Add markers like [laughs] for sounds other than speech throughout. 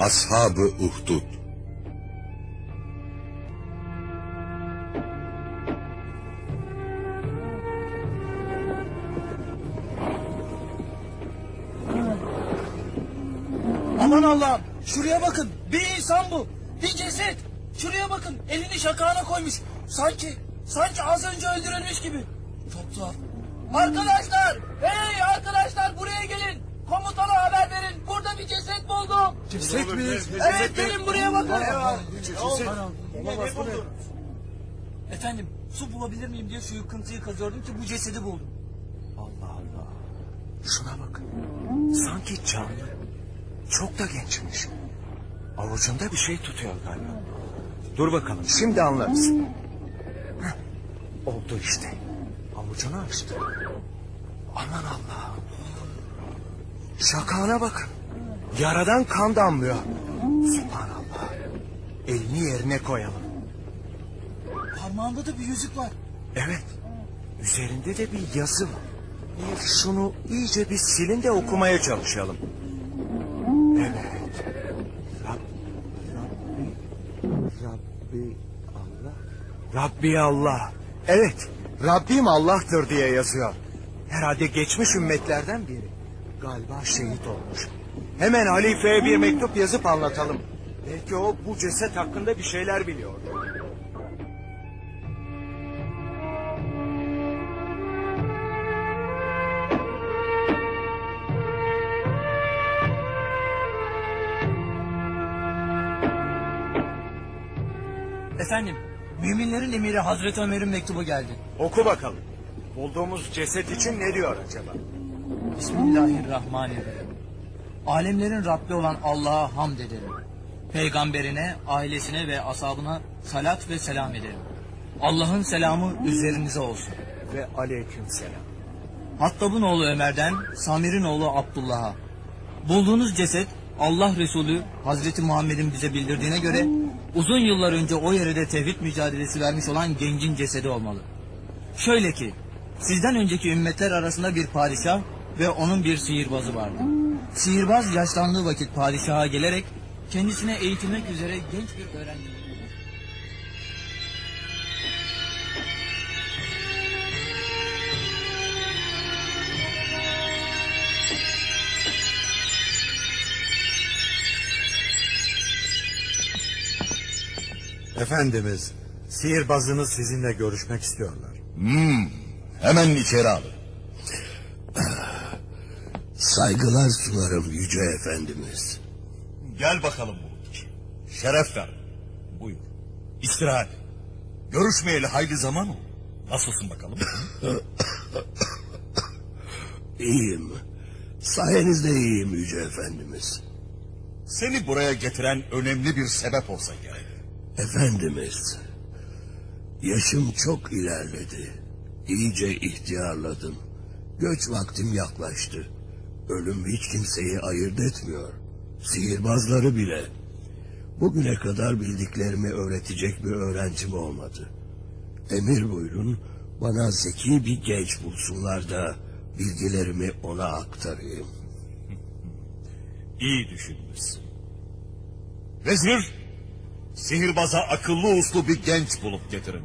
Ashab-ı Uhdud. Aman Allah'ım şuraya bakın. Bir insan bu. Bir ceset. Şuraya bakın elini şakağına koymuş. Sanki sanki az önce öldürülmüş gibi. Çok tuhaf arkadaşlar hey arkadaşlar buraya gelin komutana haber verin burada bir ceset buldum Ceset mi? evet gelin buraya bakın efendim su bulabilir miyim diye şu yıkıntıyı kazıyordum ki bu cesedi buldum Allah Allah. Şuna bakın. Sanki canlı. Çok da gençmiş. Avucunda bir şey tutuyor galiba. Dur bakalım şimdi anlarız. Heh, oldu işte. Avucunu açtı. Aman Allah'ım. Şakağına bakın. Yaradan kan damlıyor. Subhanallah. Elini yerine koyalım. parmağında da bir yüzük var Evet. Üzerinde de bir yazı var. Şunu iyice bir silin de okumaya çalışalım. Evet. Rab, Rabbi, Rabbi Allah. Rabbi Allah. Evet. Rabbim Allah'tır diye yazıyor. Herhalde geçmiş ümmetlerden biri. Galiba şehit olmuş. Hemen halifeye bir mektup yazıp anlatalım. Belki o bu ceset hakkında bir şeyler biliyor. efendim müminlerin emiri Hazreti Ömer'in mektubu geldi Oku bakalım. Bulduğumuz ceset için ne diyor acaba? Bismillahirrahmanirrahim. Alemlerin Rabbi olan Allah'a hamd ederim. Peygamberine, ailesine ve ashabına salat ve selam ederim. Allah'ın selamı üzerinize olsun. Ve aleyküm selam. Hattab'ın oğlu Ömer'den Samir'in oğlu Abdullah'a. Bulduğunuz ceset Allah Resulü Hazreti Muhammed'in bize bildirdiğine göre uzun yıllar önce o yere de tevhid mücadelesi vermiş olan gencin cesedi olmalı. Şöyle ki sizden önceki ümmetler arasında bir padişah ve onun bir sihirbazı vardı. Sihirbaz yaşlandığı vakit padişaha gelerek kendisine eğitilmek üzere genç bir öğrenci Efendimiz, sihirbazınız sizinle görüşmek istiyorlar. Hmm, hemen içeri alın. Saygılar sunarım yüce efendimiz. Gel bakalım Bulut. Şeref ver. Buyur. İstirahat. Görüşmeyeli hayli zaman oldu. Nasılsın bakalım? [coughs] İyiyim. Sayenizde iyiyim yüce efendimiz. Seni buraya getiren önemli bir sebep olsa gerek. Efendimiz, yaşım çok ilerledi. İyice ihtiyarladım. Göç vaktim yaklaştı. Ölüm hiç kimseyi ayırt etmiyor. Sihirbazları bile. Bugüne kadar bildiklerimi öğretecek bir öğrencim olmadı. Emir buyurun, bana zeki bir genç bulsunlar da bilgilerimi ona aktarayım. [laughs] İyi düşünmüşsün. Vezir, sihirbaza akıllı uslu bir genç bulup getirin.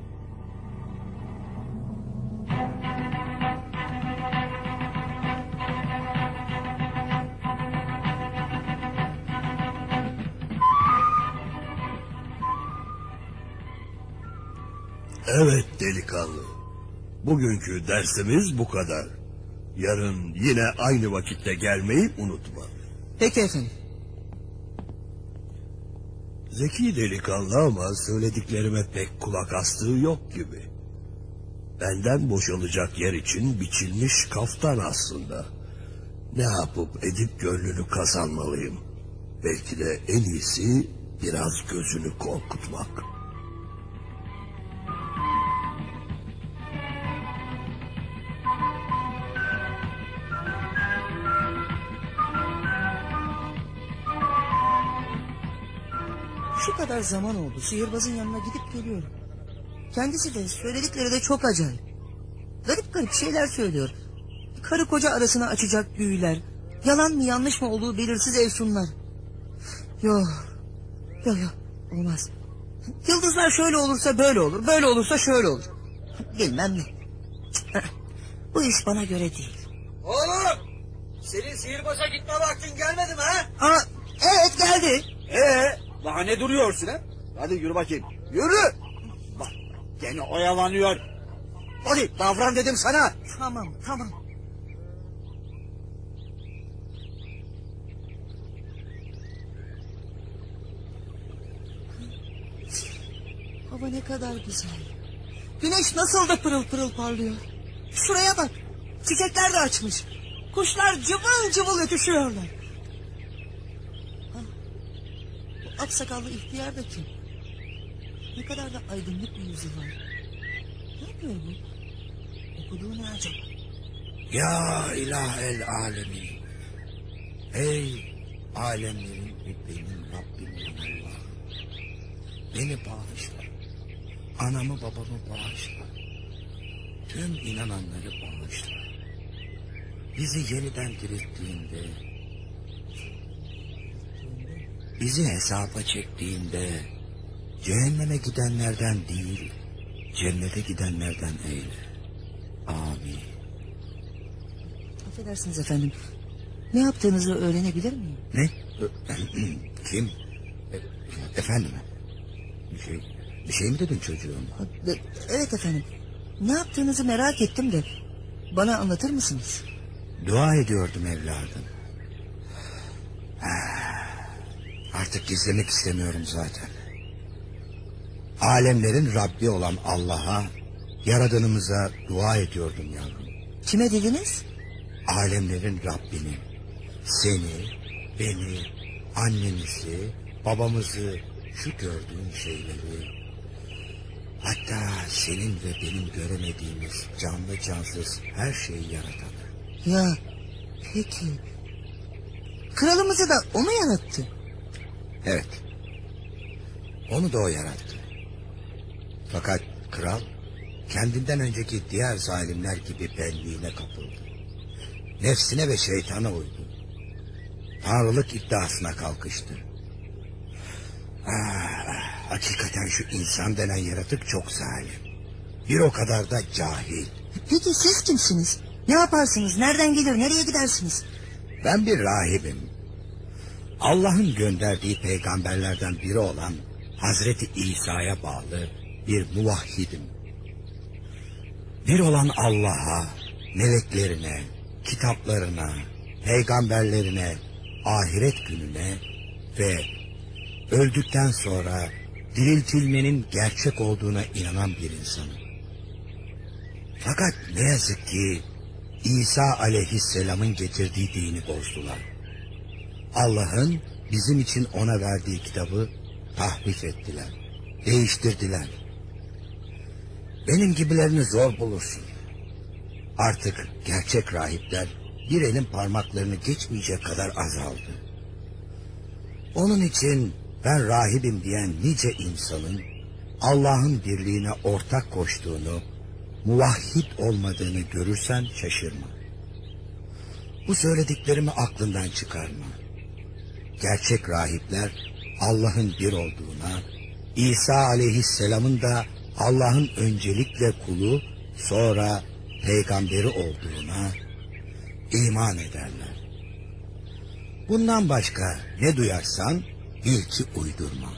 Delikanlı. Bugünkü dersimiz bu kadar. Yarın yine aynı vakitte gelmeyi unutma. Peki efendim. Zeki delikanlı ama söylediklerime pek kulak astığı yok gibi. Benden boşalacak yer için biçilmiş kaftan aslında. Ne yapıp edip gönlünü kazanmalıyım. Belki de en iyisi biraz gözünü korkutmak. Kadar zaman oldu. Sihirbazın yanına gidip geliyorum. Kendisi de söyledikleri de çok acayip. Garip garip şeyler söylüyor. Karı koca arasına açacak büyüler. Yalan mı yanlış mı olduğu belirsiz efsunlar. Yok. Yok yok. Olmaz. Yıldızlar şöyle olursa böyle olur. Böyle olursa şöyle olur. Bilmem ne. Bu iş bana göre değil. Oğlum! Senin sihirbaza gitme vaktin gelmedi mi ha? Aa, evet geldi. Ee, daha ne duruyorsun ha? Hadi yürü bakayım. Yürü! Bak gene oyalanıyor. Hadi davran dedim sana. Tamam tamam. Hava ne kadar güzel. Güneş nasıl da pırıl pırıl parlıyor. Şuraya bak. Çiçekler de açmış. Kuşlar cıvıl cıvıl ötüşüyorlar. Ha, Bu aksakallı ihtiyar da kim? Ne kadar da aydınlık bir yüzü var. Ne yapıyor bu? Okuduğu ne acaba? Ya ilahel alemin. Ey alemlerin ve benim Rabbim Allah. Beni bağışla. Anamı babamı bağışla. Tüm inananları bağışla. Bizi yeniden dirilttiğinde, bizi hesaba çektiğinde, cehenneme gidenlerden değil, cennete gidenlerden eyle. Amin. Affedersiniz efendim. Ne yaptığınızı öğrenebilir miyim? Ne? [clears throat] Kim? E, efendim? Bir şey, bir şey mi dedin çocuğum? E, Evet efendim. Ne yaptığınızı merak ettim de. Bana anlatır mısınız? Dua ediyordum evladım. Artık gizlemek istemiyorum zaten. Alemlerin Rabbi olan Allah'a, Yaradanımıza dua ediyordum yavrum. Kime dediniz? alemlerin Rabbini, seni, beni, annemizi, babamızı, şu gördüğün şeyleri, hatta senin ve benim göremediğimiz canlı cansız her şeyi yaratanı. Ya peki. Kralımızı da o mu yarattı? Evet, onu da o yarattı. Fakat kral kendinden önceki diğer zalimler gibi benliğine kapıldı. Nefsine ve şeytana uydu. Tanrılık iddiasına kalkıştı. Ah, hakikaten şu insan denen yaratık çok zalim. Bir o kadar da cahil. Peki siz kimsiniz? Ne yaparsınız? Nereden gelir? Nereye gidersiniz? Ben bir rahibim. Allah'ın gönderdiği peygamberlerden biri olan Hazreti İsa'ya bağlı bir muvahhidim. Bir olan Allah'a, meleklerine, kitaplarına, peygamberlerine, ahiret gününe ve öldükten sonra diriltilmenin gerçek olduğuna inanan bir insanım. Fakat ne yazık ki İsa aleyhisselamın getirdiği dini bozdular. Allah'ın bizim için ona verdiği kitabı tahrif ettiler, değiştirdiler. Benim gibilerini zor bulursun. Artık gerçek rahipler bir elin parmaklarını geçmeyecek kadar azaldı. Onun için ben rahibim diyen nice insanın Allah'ın birliğine ortak koştuğunu, muvahhid olmadığını görürsen şaşırma. Bu söylediklerimi aklından çıkarma. Gerçek rahipler Allah'ın bir olduğuna, İsa aleyhisselamın da Allah'ın öncelikle kulu, sonra peygamberi olduğuna iman ederler. Bundan başka ne duyarsan bil ki uydurma.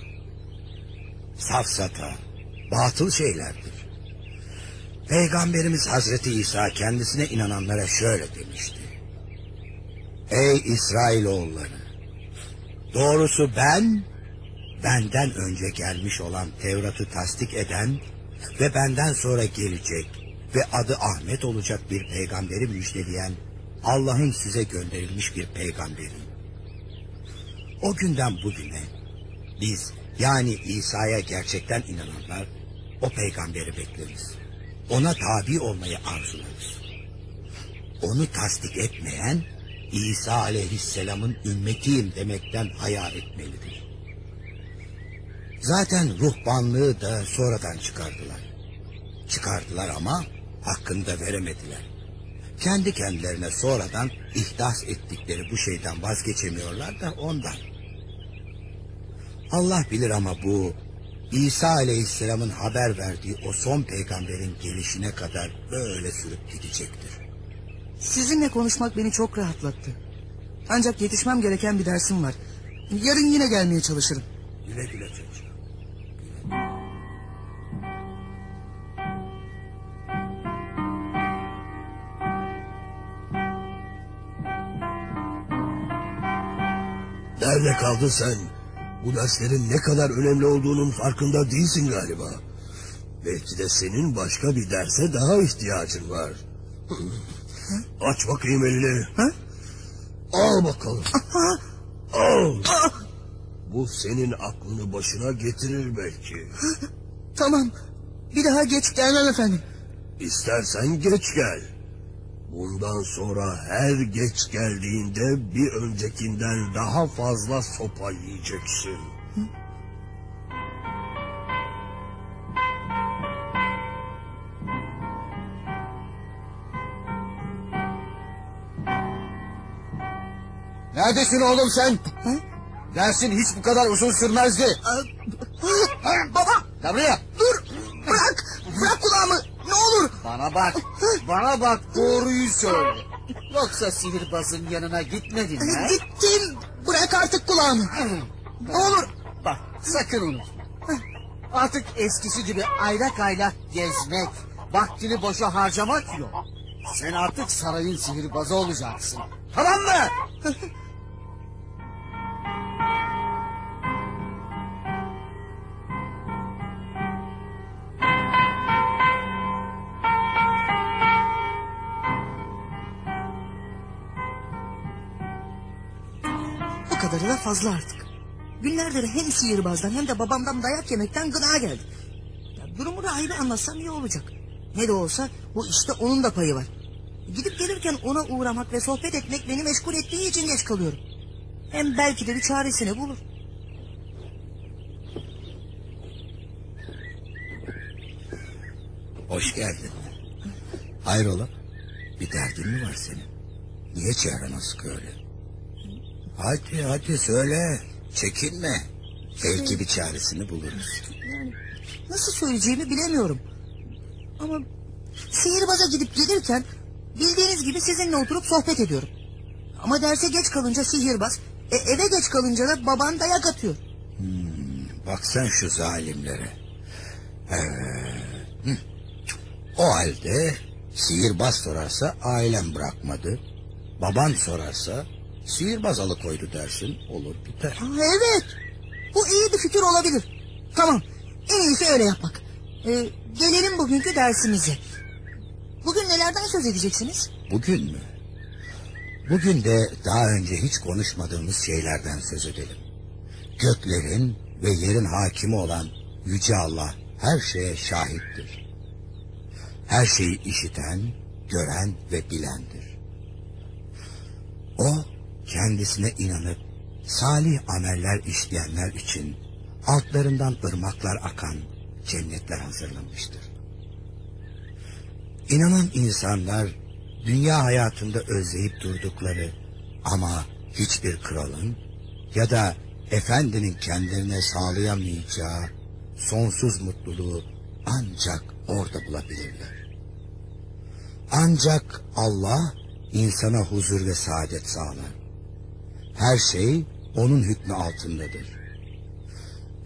Safsata, batıl şeylerdir. Peygamberimiz Hazreti İsa kendisine inananlara şöyle demişti. Ey İsrailoğulları! Doğrusu ben, benden önce gelmiş olan Tevrat'ı tasdik eden ve benden sonra gelecek ve adı Ahmet olacak bir peygamberi müjdeleyen Allah'ın size gönderilmiş bir peygamberim. O günden bugüne biz yani İsa'ya gerçekten inananlar o peygamberi bekleriz. Ona tabi olmayı arzularız. Onu tasdik etmeyen İsa aleyhisselamın ümmetiyim demekten haya etmelidir. Zaten ruhbanlığı da sonradan çıkardılar. Çıkardılar ama hakkını da veremediler. Kendi kendilerine sonradan ihdas ettikleri bu şeyden vazgeçemiyorlar da ondan. Allah bilir ama bu İsa Aleyhisselam'ın haber verdiği o son peygamberin gelişine kadar böyle sürüp gidecektir. Sizinle konuşmak beni çok rahatlattı. Ancak yetişmem gereken bir dersim var. Yarın yine gelmeye çalışırım. Güle güle çocuğum. Nerede kaldın sen? Bu derslerin ne kadar önemli olduğunun farkında değilsin galiba. Belki de senin başka bir derse daha ihtiyacın var. Aç bakayım elini. Ha? Al bakalım. Al. Bu senin aklını başına getirir belki. Tamam. Bir daha geç gelmem efendim. İstersen geç gel. Bundan sonra her geç geldiğinde bir öncekinden daha fazla sopa yiyeceksin. Neredesin oğlum sen? Dersin hiç bu kadar uzun sürmezdi. Baba buraya. dur. Bırak. Bırak kulağımı. Ne olur. Bana bak. Bana bak doğruyu söyle. Yoksa sihirbazın yanına gitmedin mi? Gittim. Bırak artık kulağımı. Ne olur. Bak sakın unutma. Artık eskisi gibi aylak aylak gezmek, vaktini boşa harcamak yok. Sen artık sarayın sihirbazı olacaksın. Tamam mı? Da fazla artık. Günlerdir hem sihirbazdan hem de babamdan dayak yemekten gına geldi. Ya, durumu da ayrı anlatsam iyi olacak. Ne de olsa bu işte onun da payı var. Gidip gelirken ona uğramak ve sohbet etmek beni meşgul ettiği için geç kalıyorum. Hem belki de bir çaresini bulur. Hoş geldin. Hayrola? Bir derdin mi var senin? Niye çehren asık öyle? Hadi hadi söyle. Çekinme. Belki bir çaresini buluruz. Yani nasıl söyleyeceğimi bilemiyorum. Ama sihirbaza gidip gelirken bildiğiniz gibi sizinle oturup sohbet ediyorum. Ama derse geç kalınca sihirbaz, e, eve geç kalınca da baban dayak atıyor. Bak sen şu zalimlere. Evet. Hı. O halde sihirbaz sorarsa ailem bırakmadı. Baban sorarsa sihirbaz alıkoydu dersin olur biter. Ha, evet. Bu iyi bir fikir olabilir. Tamam. En iyisi öyle yapmak. Ee, gelelim bugünkü dersimize. Bugün nelerden söz edeceksiniz? Bugün mü? Bugün de daha önce hiç konuşmadığımız şeylerden söz edelim. Göklerin ve yerin hakimi olan Yüce Allah her şeye şahittir. Her şeyi işiten, gören ve bilendir. O kendisine inanıp salih ameller işleyenler için altlarından ırmaklar akan cennetler hazırlamıştır. İnanan insanlar dünya hayatında özleyip durdukları ama hiçbir kralın ya da efendinin kendilerine sağlayamayacağı sonsuz mutluluğu ancak orada bulabilirler. Ancak Allah insana huzur ve saadet sağlar. Her şey onun hükmü altındadır.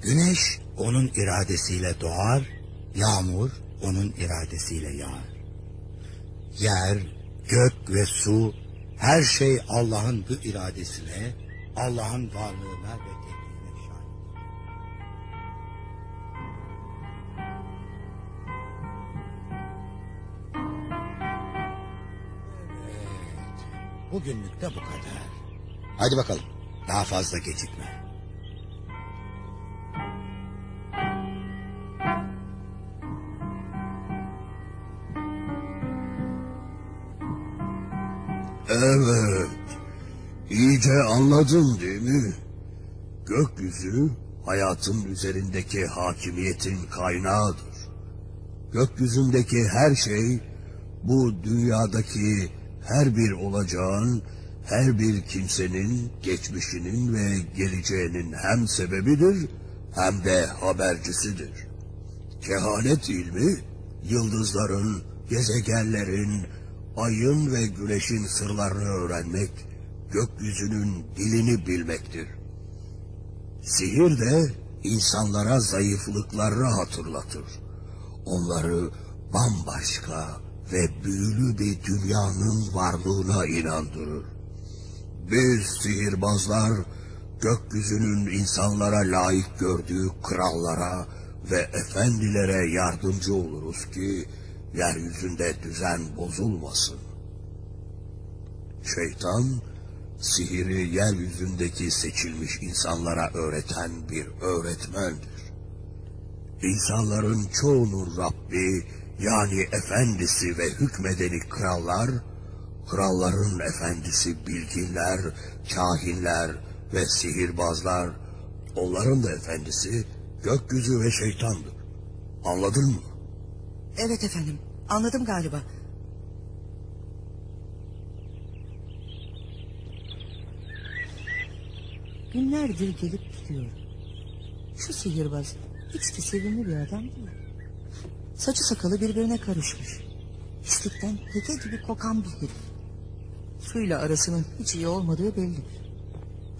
Güneş onun iradesiyle doğar, yağmur onun iradesiyle yağar. Yer, gök ve su her şey Allah'ın bu iradesine, Allah'ın varlığına ve tekliğine şahit. Evet, bugünlük de bu kadar. Hadi bakalım, daha fazla gecikme. Evet. İyice anladın değil mi? Gökyüzü hayatın üzerindeki hakimiyetin kaynağıdır. Gökyüzündeki her şey bu dünyadaki her bir olacağın her bir kimsenin geçmişinin ve geleceğinin hem sebebidir hem de habercisidir. Kehanet ilmi, yıldızların, gezegenlerin, ayın ve güneşin sırlarını öğrenmek, gökyüzünün dilini bilmektir. Sihir de insanlara zayıflıklarını hatırlatır. Onları bambaşka ve büyülü bir dünyanın varlığına inandırır. Biz sihirbazlar gökyüzünün insanlara layık gördüğü krallara ve efendilere yardımcı oluruz ki yeryüzünde düzen bozulmasın. Şeytan sihiri yeryüzündeki seçilmiş insanlara öğreten bir öğretmendir. İnsanların çoğunun Rabbi yani efendisi ve hükmedeni krallar, kralların efendisi bilginler, kahinler ve sihirbazlar, onların da efendisi gökyüzü ve şeytandır. Anladın mı? Evet efendim anladım galiba. Günlerdir gelip gidiyor. Şu sihirbaz hiç de sevimli bir adam değil. Saçı sakalı birbirine karışmış. Pislikten heke gibi kokan bir herif. Suyla arasının hiç iyi olmadığı belli.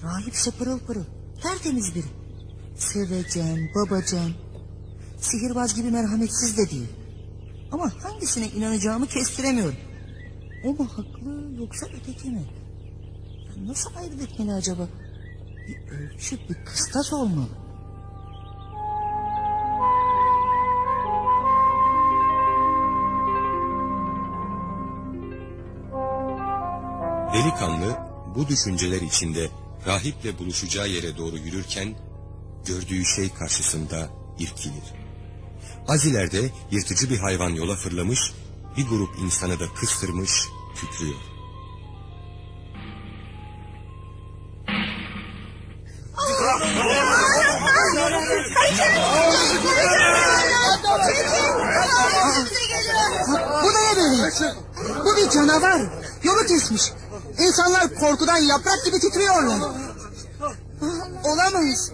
Rahipse pırıl pırıl. Tertemiz biri. Sevecen, babacan. Sihirbaz gibi merhametsiz de değil. Ama hangisine inanacağımı kestiremiyorum. O mu haklı yoksa öteki mi? Ya Nasıl ayırt etmeli acaba? Bir ölçü, bir kıstas olmalı. Delikanlı bu düşünceler içinde rahiple buluşacağı yere doğru yürürken gördüğü şey karşısında irkilir. Az ileride yırtıcı bir hayvan yola fırlamış, bir grup insanı da kıstırmış, kükrüyor. Bu da ne böyle? Bu bir canavar. Yolu kesmiş. İnsanlar korkudan yaprak gibi titriyorlar. Olamaz.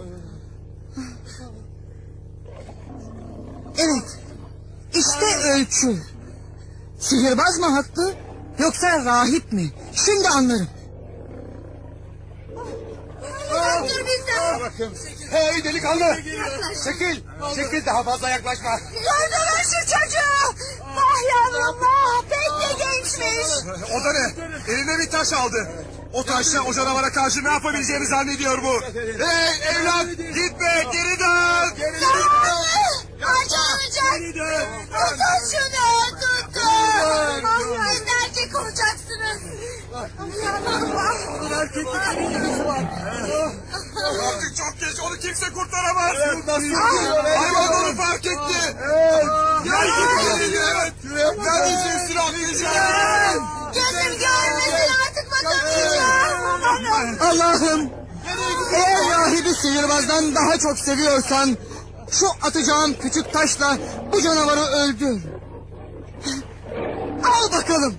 Evet. İşte ölçü. Sihirbaz mı haklı yoksa rahip mi? Şimdi anlarım. Hey delikanlı! Çekil! Çekil daha fazla yaklaşma. Gördünüz şu çocuğu. Vah yavrum vah de gençmiş. O da ne? Eline bir taş aldı. O taşla o canavara karşı ne yapabileceğini zannediyor bu. Hey evlat gitme geri dön. Geri Kaçamayacak. Tutun şunu tutun. Siz erkek olacaksınız. Artık çok geç onu kimse kurtaramaz. Hayvan onu fark etti. Gel git geri Neredeyse üstüne atlayacağım. Gözüm görmesin artık bakamayacağım. Allah'ım. Eğer rahibi sihirbazdan daha çok seviyorsan şu atacağım küçük taşla bu canavarı öldür. Al bakalım.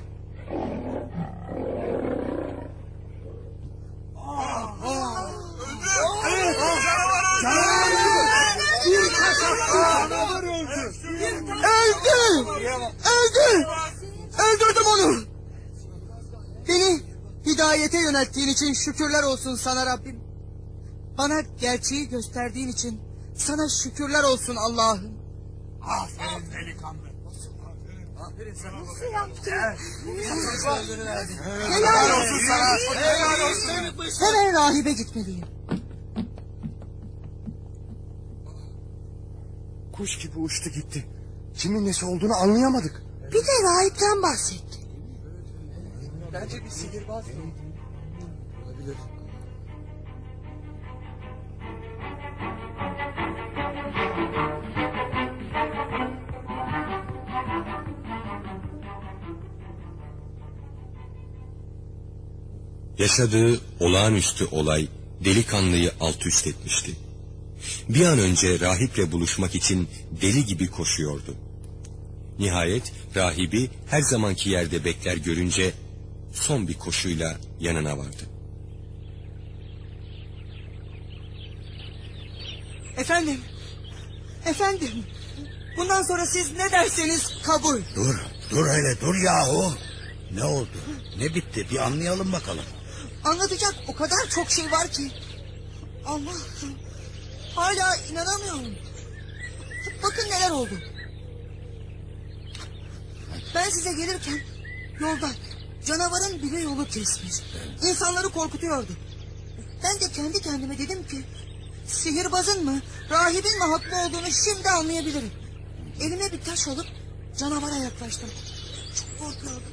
Öldü. Öldü. Öldürdüm onu. Beni hidayete yönelttiğin için şükürler olsun sana Rabbim. Bana gerçeği gösterdiğin için sana şükürler olsun Allah'ım. Aferin delikanlı. Helal olsun sana. Helal olsun. Hemen rahibe gitmeliyim. Kuş gibi uçtu gitti. Kimin nesi olduğunu anlayamadık. Bir de rahipten bahsetti. Bence bir sihirbaz. Yaşadığı olağanüstü olay delikanlıyı alt üst etmişti. Bir an önce rahiple buluşmak için deli gibi koşuyordu. Nihayet rahibi her zamanki yerde bekler görünce son bir koşuyla yanına vardı. Efendim. Efendim. Bundan sonra siz ne derseniz kabul. Dur, dur hele dur yahu. Ne oldu? Ne bitti? Bir anlayalım bakalım. Anlatacak o kadar çok şey var ki. Allah'ım. Hala inanamıyorum. Bakın neler oldu. Ben size gelirken yolda canavarın biri yolu kesmiş. İnsanları korkutuyordu. Ben de kendi kendime dedim ki sihirbazın mı rahibin mi haklı olduğunu şimdi anlayabilirim. Elime bir taş alıp canavara yaklaştım. Çok korkuyordum.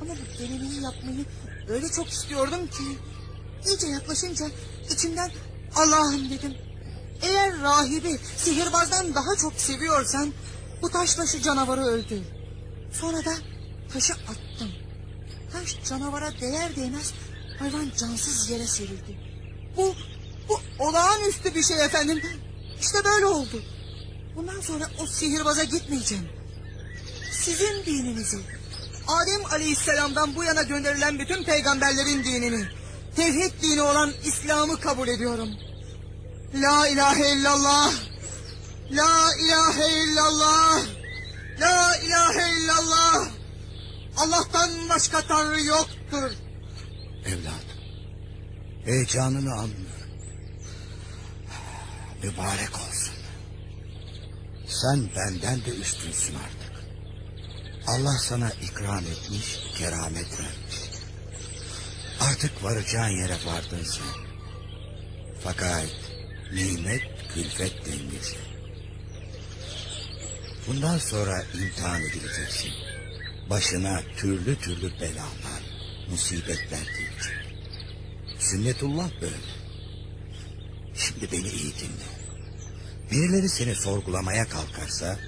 Ama bu denemeyi yapmayı öyle çok istiyordum ki iyice yaklaşınca içimden Allah'ım dedim. Eğer rahibi sihirbazdan daha çok seviyorsan bu taşla şu canavarı öldür. Sonra da taşı attım. Taş canavara değer değmez hayvan cansız yere serildi. Bu, bu olağanüstü bir şey efendim. İşte böyle oldu. Bundan sonra o sihirbaza gitmeyeceğim. Sizin dininizi, Adem Aleyhisselam'dan bu yana gönderilen bütün peygamberlerin dinini, tevhid dini olan İslam'ı kabul ediyorum. La ilahe illallah, la ilahe illallah, la ilahe illallah. Allah'tan başka tanrı yoktur. Evladım. Heyecanını anlıyorum. Mübarek olsun. Sen benden de üstünsün artık. Allah sana ikram etmiş, keramet vermiş. Artık varacağın yere vardın sen. Fakat nimet külfet dengesi. Bundan sonra imtihan edileceksin. Başına türlü türlü belalar, musibetler gelecek. Sünnetullah böyle. Şimdi beni iyi dinle. Birileri seni sorgulamaya kalkarsa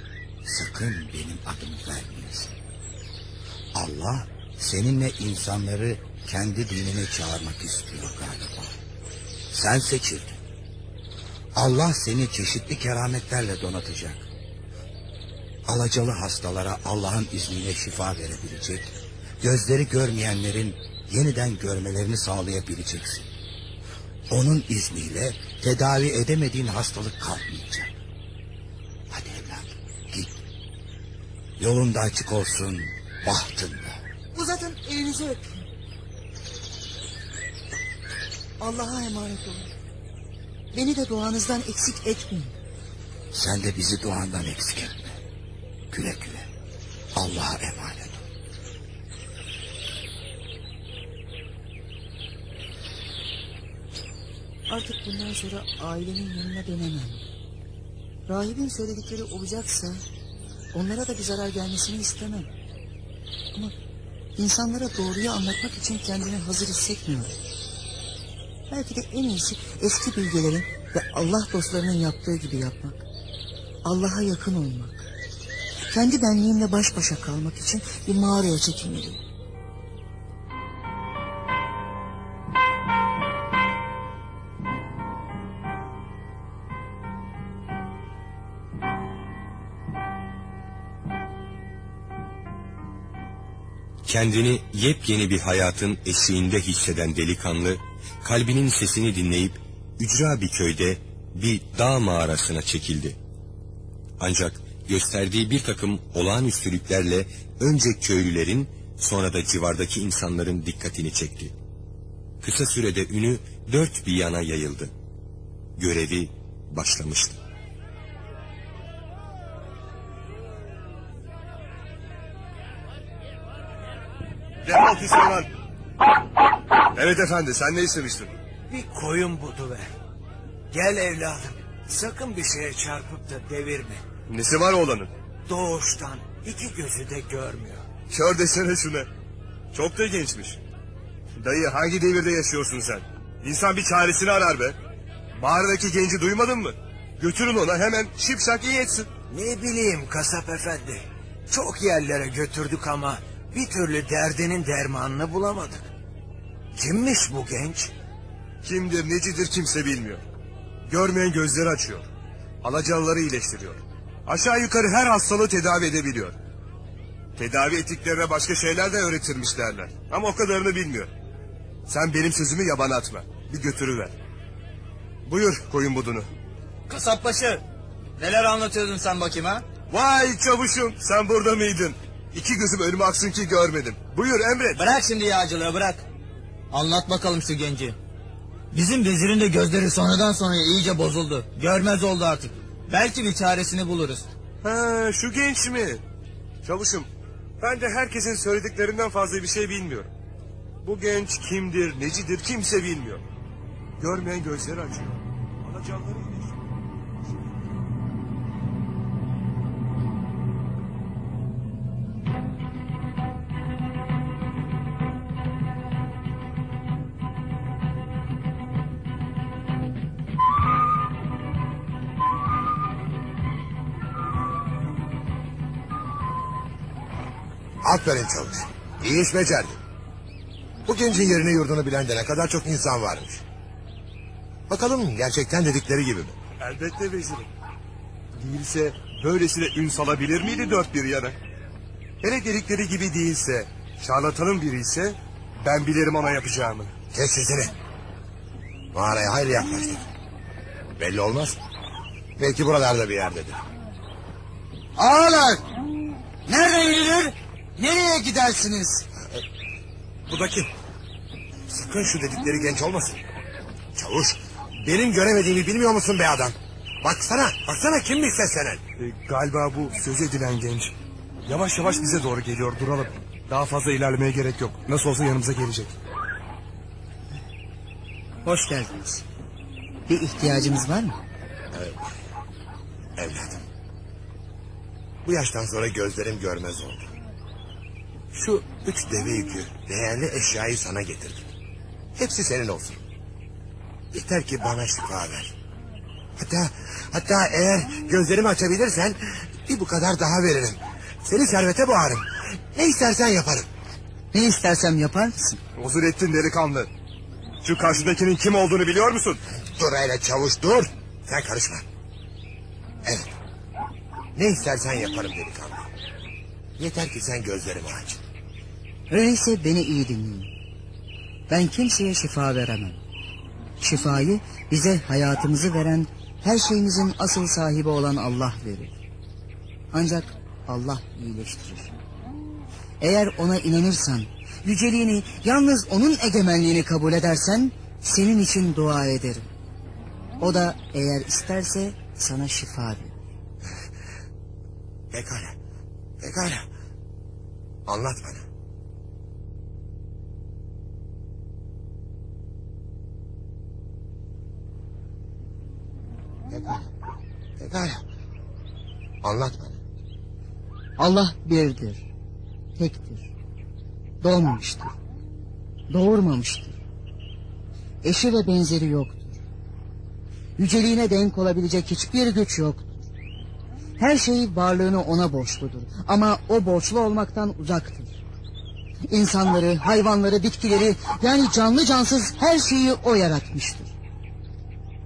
sakın benim adımı vermeyesin. Allah seninle insanları kendi dinine çağırmak istiyor galiba. Sen seçildin. Allah seni çeşitli kerametlerle donatacak. Alacalı hastalara Allah'ın izniyle şifa verebilecek, gözleri görmeyenlerin yeniden görmelerini sağlayabileceksin. Onun izniyle tedavi edemediğin hastalık kalmayacak. Yolunda açık olsun, bahtında. Uzatın elinizi öpeyim. Allah'a emanet olun. Beni de duanızdan eksik etmeyin. Sen de bizi duandan eksik etme. Güle güle. Allah'a emanet ol. Artık bundan sonra ailemin yanına dönemem. Rahibin söyledikleri olacaksa onlara da bir zarar gelmesini istemem. Ama insanlara doğruyu anlatmak için kendimi hazır hissetmiyorum. Belki de en iyisi eski bilgelerin ve Allah dostlarının yaptığı gibi yapmak. Allah'a yakın olmak. Kendi benliğimle baş başa kalmak için bir mağaraya çekilmeliyim. Kendini yepyeni bir hayatın eşiğinde hisseden delikanlı, kalbinin sesini dinleyip ücra bir köyde bir dağ mağarasına çekildi. Ancak gösterdiği bir takım olağanüstülüklerle önce köylülerin sonra da civardaki insanların dikkatini çekti. Kısa sürede ünü dört bir yana yayıldı. Görevi başlamıştı. Defol pis hayvan. Evet efendi sen ne istemiştin? Bir koyun budu ver. Gel evladım. Sakın bir şeye çarpıp da devirme. Nesi var oğlanın? Doğuştan iki gözü de görmüyor. Kör desene şuna. Çok da gençmiş. Dayı hangi devirde yaşıyorsun sen? İnsan bir çaresini arar be. Mağaradaki genci duymadın mı? Götürün ona hemen şipşak iyi etsin. Ne bileyim kasap efendi. Çok yerlere götürdük ama bir türlü derdinin dermanını bulamadık. Kimmiş bu genç? Kimdir necidir kimse bilmiyor. Görmeyen gözleri açıyor. Alacalıları iyileştiriyor. Aşağı yukarı her hastalığı tedavi edebiliyor. Tedavi ettiklerine başka şeyler de öğretirmiş derler. Ama o kadarını bilmiyor. Sen benim sözümü yaban atma. Bir götürüver. Buyur koyun budunu. Kasapbaşı. Neler anlatıyordun sen bakayım ha? Vay çavuşum sen burada mıydın? İki gözüm önüme aksın ki görmedim. Buyur emret. Bırak şimdi yağcılığı bırak. Anlat bakalım şu genci. Bizim vezirin de gözleri sonradan sonra iyice bozuldu. Görmez oldu artık. Belki bir çaresini buluruz. Ha, şu genç mi? Çavuşum ben de herkesin söylediklerinden fazla bir şey bilmiyorum. Bu genç kimdir, necidir kimse bilmiyor. Görmeyen gözleri açıyor. Alacanları iyileşiyor. Aferin çavuş. İyi iş becerdin. Bu gencin yerini yurdunu bilen de ne kadar çok insan varmış. Bakalım gerçekten dedikleri gibi mi? Elbette vezirim. Değilse böylesine ün salabilir miydi dört bir yana? Hele dedikleri gibi değilse, şarlatanın biri ise ben bilirim ona yapacağımı. Kes sesini. Mağaraya hayli yaklaştık. Belli olmaz. Belki buralarda bir yerdedir. Ağalar! Nereden gidilir? Nereye gidersiniz? Bu da kim? Sakın şu dedikleri genç olmasın. Çavuş, benim göremediğimi bilmiyor musun be adam? Baksana, baksana kimmiş seslenen? E, galiba bu söz edilen genç. Yavaş yavaş bize doğru geliyor duralım. Daha fazla ilerlemeye gerek yok. Nasıl olsa yanımıza gelecek. Hoş geldiniz. Bir ihtiyacınız var mı? Evladım. Bu yaştan sonra gözlerim görmez oldu. Şu üç deve yükü değerli eşyayı sana getirdim. Hepsi senin olsun. Yeter ki bana şifa ver. Hatta, hatta eğer gözlerimi açabilirsen bir bu kadar daha veririm. Seni servete boğarım. Ne istersen yaparım. Ne istersem yapar mısın? Huzur ettin delikanlı. Şu karşıdakinin kim olduğunu biliyor musun? Dur hele çavuş dur. Sen karışma. Evet. Ne istersen yaparım delikanlı. Yeter ki sen gözlerimi aç. Öyleyse beni iyi dinleyin. Ben kimseye şifa veremem. Şifayı bize hayatımızı veren, her şeyimizin asıl sahibi olan Allah verir. Ancak Allah iyileştirir. Eğer ona inanırsan, yüceliğini, yalnız onun egemenliğini kabul edersen, senin için dua ederim. O da eğer isterse sana şifa verir. Pekala. Pekala. Anlat bana. Pekala. Pekala. Anlat bana. Allah birdir, tektir. Doğmamıştır, doğurmamıştır. Eşi ve benzeri yoktur. Yüceliğine denk olabilecek hiçbir güç yoktur. Her şey varlığını ona borçludur ama o borçlu olmaktan uzaktır. İnsanları, hayvanları, bitkileri yani canlı cansız her şeyi o yaratmıştır.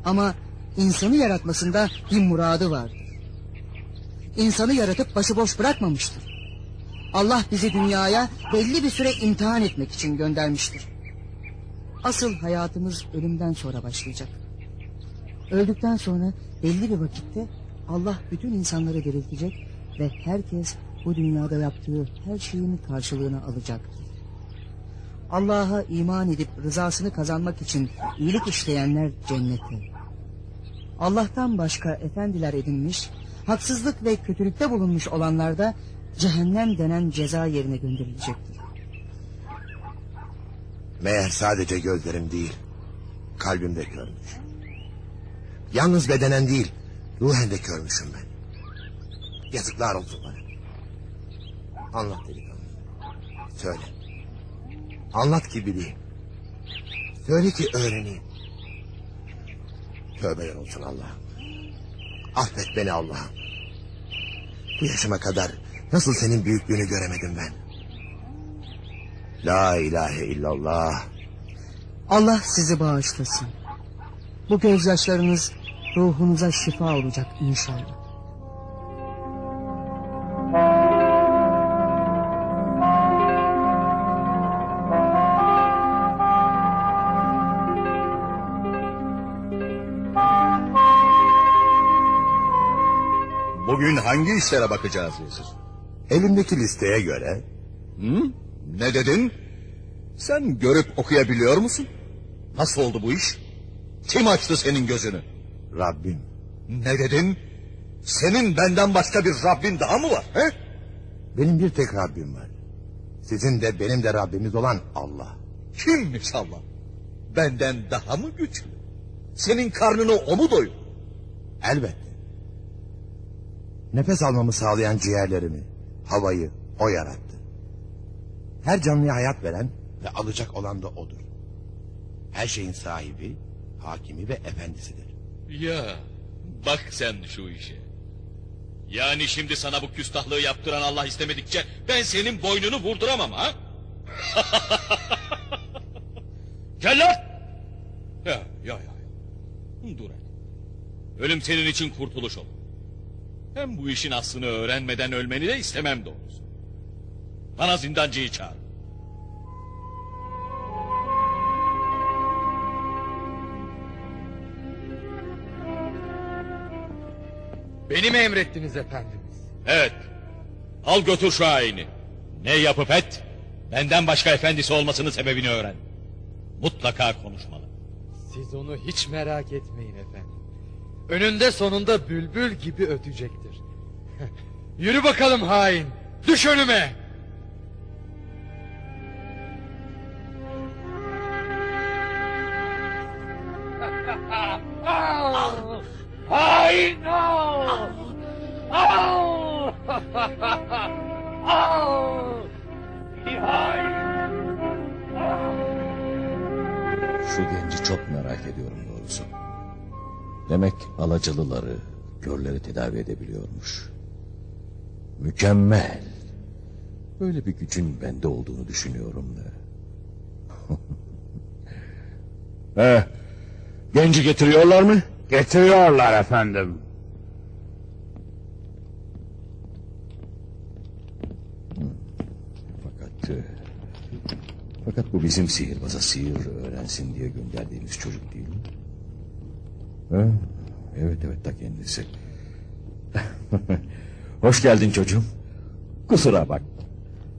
Ama insanı yaratmasında bir muradı vardır. İnsanı yaratıp başıboş bırakmamıştır. Allah bizi dünyaya belli bir süre imtihan etmek için göndermiştir. Asıl hayatımız ölümden sonra başlayacak. Öldükten sonra belli bir vakitte Allah bütün insanları diriltecek ve herkes bu dünyada yaptığı her şeyin karşılığını alacaktır. Allah'a iman edip rızasını kazanmak için iyilik işleyenler cennete. Allah'tan başka efendiler edinmiş, haksızlık ve kötülükte bulunmuş olanlar da cehennem denen ceza yerine gönderilecektir. Meğer sadece gözlerim değil, kalbim de körmüş. Yalnız bedenen değil, ruhen de körmüşüm ben. Yazıklar olsun bana. Anlat delikanlı. Söyle. Anlat ki bileyim. Söyle ki öğreneyim. Tövbeler olsun Allah'ım. Affet beni Allah'ım. Bu yaşıma kadar nasıl senin büyüklüğünü göremedim ben. La ilahe illallah. Allah sizi bağışlasın. Bu gözyaşlarınız ruhunuza şifa olacak inşallah. Hangi işlere bakacağız Vezir? Elimdeki listeye göre Hı? Ne dedin? Sen görüp okuyabiliyor musun? Nasıl oldu bu iş? Kim açtı senin gözünü? Rabbim. Ne dedin? Senin benden başka bir Rabbin daha mı var? He? Benim bir tek Rabbim var. Sizin de benim de Rabbimiz olan Allah. Kimmiş Allah? Benden daha mı güçlü? Senin karnını o mu doyur? Elbette. Nefes almamı sağlayan ciğerlerimi, havayı o yarattı. Her canlıya hayat veren ve alacak olan da odur. Her şeyin sahibi, hakimi ve efendisidir. Ya bak sen şu işe. Yani şimdi sana bu küstahlığı yaptıran Allah istemedikçe ben senin boynunu vurduramam ha? [laughs] Gel lan! Ya ya ya. Dur hele. Ölüm senin için kurtuluş olur. Hem bu işin aslını öğrenmeden ölmeni de istemem doğrusu. Bana zindancıyı çağır. Beni mi emrettiniz efendimiz? Evet. Al götür şu haini. Ne yapıp et, benden başka efendisi olmasının sebebini öğren. Mutlaka konuşmalı. Siz onu hiç merak etmeyin efendim. Önünde sonunda bülbül gibi ötecektir. [laughs] Yürü bakalım hain. Düş önüme. [laughs] Hain! [laughs] Şu genci çok merak ediyorum doğrusu. Demek alacılıları, körleri tedavi edebiliyormuş. Mükemmel. Böyle bir gücün bende olduğunu düşünüyorum da. He, [laughs] genci getiriyorlar mı? Getiriyorlar efendim. Fakat... e, Fakat bu bizim sihirbaza sihir öğrensin diye gönderdiğimiz çocuk değil mi? Ha? Evet evet ta kendisi. [laughs] Hoş geldin çocuğum. Kusura bak.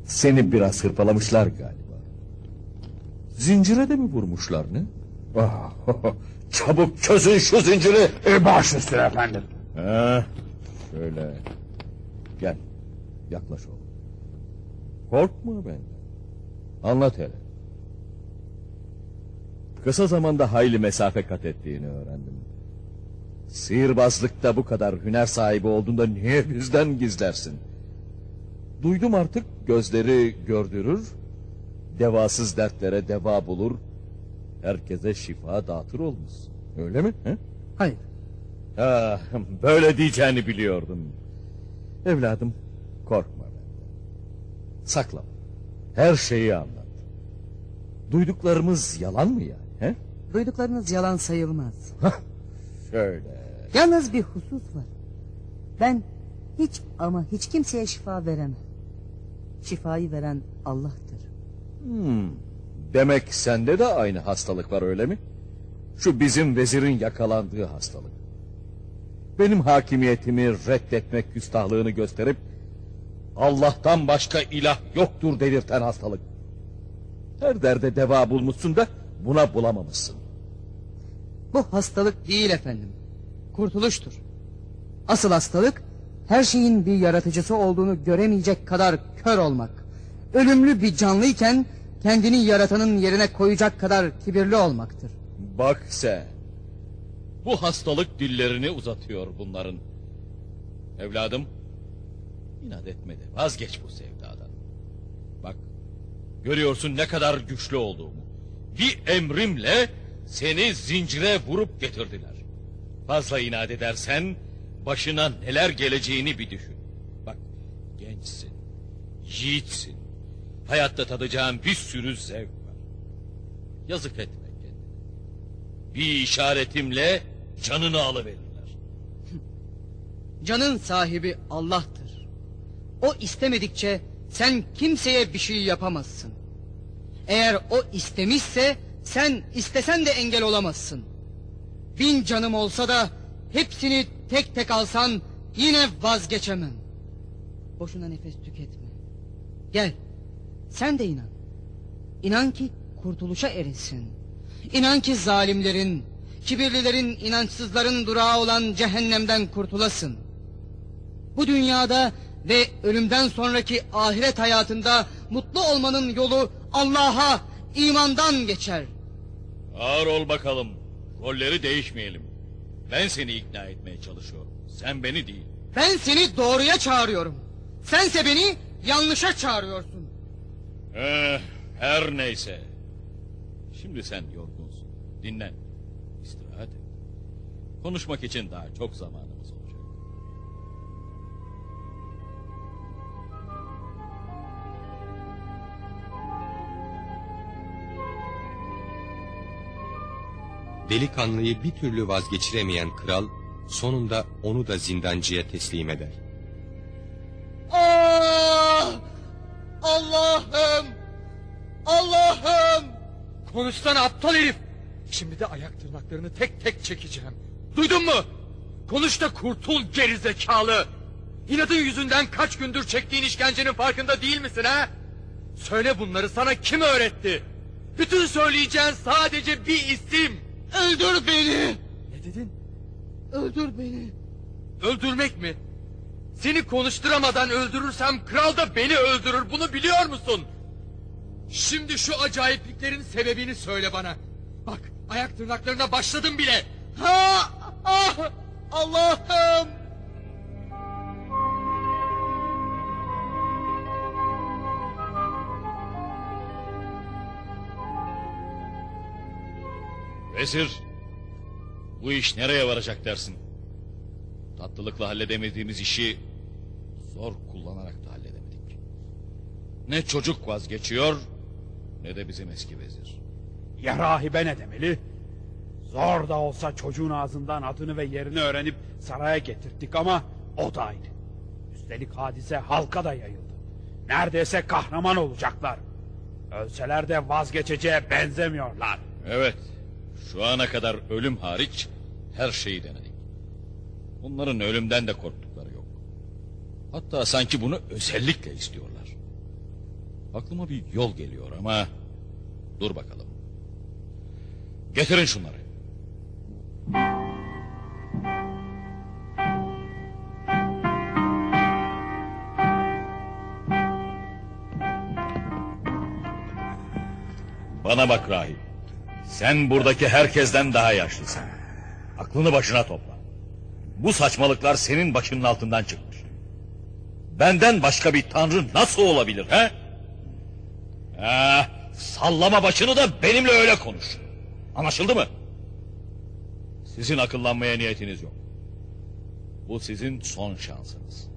Seni biraz hırpalamışlar galiba. Zincire de mi vurmuşlar ne? Ah, [laughs] çabuk çözün şu zinciri. E, baş üstüne efendim. Ha, şöyle. Gel. Yaklaş oğlum. Korkma benden. Anlat hele. Kısa zamanda hayli mesafe kat ettiğini öğrendim. Sihirbazlıkta bu kadar hüner sahibi olduğunda niye bizden gizlersin? Duydum artık gözleri gördürür, devasız dertlere deva bulur, herkese şifa dağıtır olmuşsun. Öyle mi? He? Hayır. Ah, böyle diyeceğini biliyordum. Evladım korkma benden. Saklama. Her şeyi anlat. Duyduklarımız yalan mı yani? He? Duyduklarınız yalan sayılmaz. Şöyle. Yalnız bir husus var. Ben hiç ama hiç kimseye şifa veremem. Şifayı veren Allah'tır. Hmm, demek sende de aynı hastalık var öyle mi? Şu bizim vezirin yakalandığı hastalık. Benim hakimiyetimi reddetmek küstahlığını gösterip... ...Allah'tan başka ilah yoktur dedirten hastalık. Her derde deva bulmuşsun da buna bulamamışsın. Bu hastalık değil efendim. Kurtuluştur. Asıl hastalık her şeyin bir yaratıcısı olduğunu göremeyecek kadar kör olmak. Ölümlü bir canlıyken kendini yaratanın yerine koyacak kadar kibirli olmaktır. Bak sen. Bu hastalık dillerini uzatıyor bunların. Evladım, inat etme de vazgeç bu sevdadan. Bak, görüyorsun ne kadar güçlü olduğumu. Bir emrimle seni zincire vurup getirdiler. Fazla inat edersen başına neler geleceğini bir düşün. Bak, gençsin, yiğitsin. Hayatta tadacağın bir sürü zevk var. Yazık etme kendine. Bir işaretimle canını alıverirler. [laughs] Canın sahibi Allah'tır. O istemedikçe sen kimseye bir şey yapamazsın. Eğer o istemişse sen istesen de engel olamazsın. Bin canım olsa da hepsini tek tek alsan Yine vazgeçemem. Boşuna nefes tüketme. Gel. Sen de inan. İnan ki kurtuluşa eresin. İnan ki zalimlerin, kibirlilerin, inançsızların durağı olan cehennemden kurtulasın. Bu dünyada ve ölümden sonraki ahiret hayatında mutlu olmanın yolu Allah'a, imandan geçer. Ağır ol bakalım. Rolleri değişmeyelim. Ben seni ikna etmeye çalışıyorum. Sen beni değil. Ben seni doğruya çağırıyorum. Sense beni yanlışa çağırıyorsun. Eh, her neyse. Şimdi sen yorgunsun. Dinlen. İstirahat et. Konuşmak için daha çok zamanımız olacak. Delikanlıyı bir türlü vazgeçiremeyen kral sonunda onu da zindancıya teslim eder. Ah! Allah'ım! Allah'ım! Konuşsana aptal herif! Şimdi de ayak tırnaklarını tek tek çekeceğim. Duydun mu? Konuş da kurtul gerizekalı! İnadın yüzünden kaç gündür çektiğin işkencenin farkında değil misin ha? Söyle bunları sana kim öğretti? Bütün söyleyeceğin sadece bir isim. Öldür beni! Ne dedin? Öldür beni! Öldürmek mi? Seni konuşturamadan öldürürsem kral da beni öldürür bunu biliyor musun? Şimdi şu acayipliklerin sebebini söyle bana. Bak ayak tırnaklarına başladım bile. Ha! Ah! Allah'ım! Vezir, bu iş nereye varacak dersin? Tatlılıkla halledemediğimiz işi zor kullanarak da halledemedik. Ne çocuk vazgeçiyor ne de bizim eski vezir. Ya rahibe ne demeli? Zor da olsa çocuğun ağzından adını ve yerini öğrenip saraya getirttik ama o da aynı. Üstelik hadise halka da yayıldı. Neredeyse kahraman olacaklar. Ölseler de vazgeçeceğe benzemiyorlar. Evet, şu ana kadar ölüm hariç her şeyi denedik. Onların ölümden de korktukları yok. Hatta sanki bunu özellikle istiyorlar. Aklıma bir yol geliyor ama dur bakalım. Getirin şunları. Bana bak rahip. Sen buradaki herkesten daha yaşlısın. Aklını başına topla. Bu saçmalıklar senin başının altından çıkmış. Benden başka bir tanrı nasıl olabilir he? Ha, sallama başını da benimle öyle konuş. Anlaşıldı mı? Sizin akıllanmaya niyetiniz yok. Bu sizin son şansınız.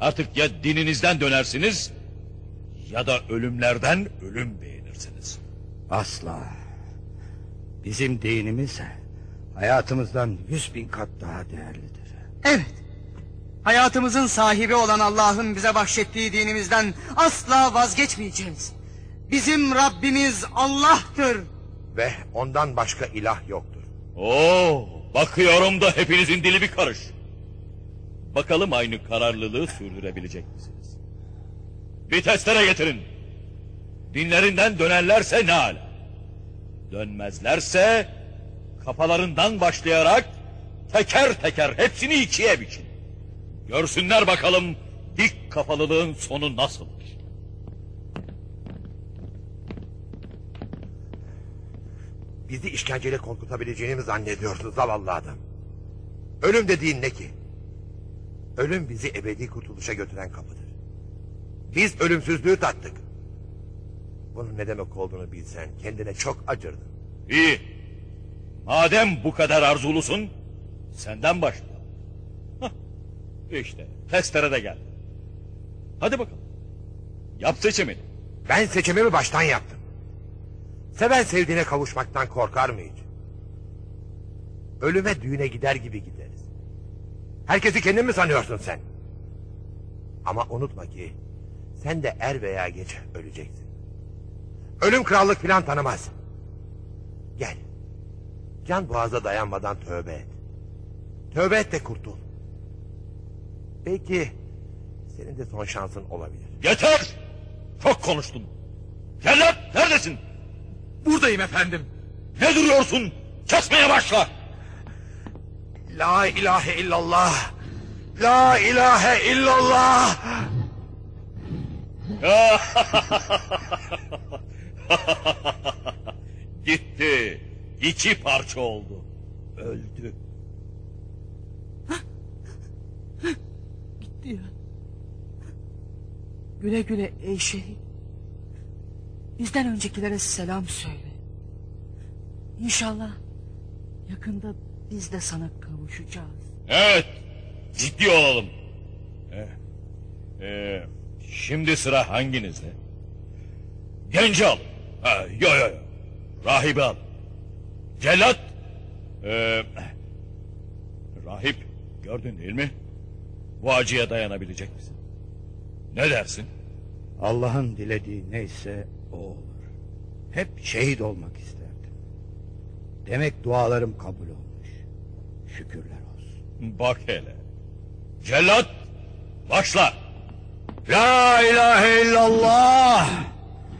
Artık ya dininizden dönersiniz ya da ölümlerden ölüm beğenirsiniz. Asla. Bizim dinimiz hayatımızdan yüz bin kat daha değerlidir. Evet. Hayatımızın sahibi olan Allah'ın bize bahşettiği dinimizden asla vazgeçmeyeceğiz. Bizim Rabbimiz Allah'tır. Ve ondan başka ilah yoktur. Oo, bakıyorum da hepinizin dili bir karış. Bakalım aynı kararlılığı sürdürebilecek misiniz? Bir testere getirin. Dinlerinden dönerlerse ne ala. Dönmezlerse kafalarından başlayarak teker teker hepsini ikiye biçin. Görsünler bakalım dik kafalılığın sonu nasılmış. Bizi işkenceyle korkutabileceğini mi zannediyorsun zavallı adam? Ölüm dediğin ne ki? Ölüm bizi ebedi kurtuluşa götüren kapıdır. Biz ölümsüzlüğü tattık. Bunun ne demek olduğunu bilsen kendine çok acırdın. İyi. Madem bu kadar arzulusun senden başla. Hah, İşte testere de geldi. Hadi bakalım. Yap seçimini. Ben seçimimi baştan yaptım. Seven sevdiğine kavuşmaktan korkar mı hiç? Ölüme düğüne gider gibi gideriz. Herkesi kendin mi sanıyorsun sen? Ama unutma ki sen de er veya geç öleceksin. Ölüm krallık filan tanımaz. Gel. Can boğaza dayanmadan tövbe et. Tövbe et de kurtul. Belki senin de son şansın olabilir. Yeter! Çok konuştun. Cellat neredesin? Buradayım efendim. Ne duruyorsun? Kesmeye başla. La ilahe illallah. La ilahe illallah. [laughs] [laughs] Gitti. İki parça oldu. Öldü. Gitti ya. Güle güle ey şehit. Bizden öncekilere selam söyle. İnşallah yakında biz de sana kavuşacağız. Evet. Ciddi olalım. Ee, ee, şimdi sıra hanginizde? Genci al. Ha, yo yo yo. Rahibi al. Cellat. Ee, rahip gördün değil mi? Bu acıya dayanabilecek misin? Ne dersin? Allah'ın dilediği neyse o olur. Hep şehit olmak isterdim. Demek dualarım kabul olmuş. Şükürler olsun. Bak hele. Cellat başla. La ilahe illallah.